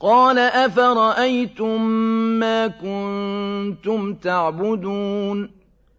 قَالَ أَفَرَأَيْتُم مَّا كُنتُمْ تَعْبُدُونَ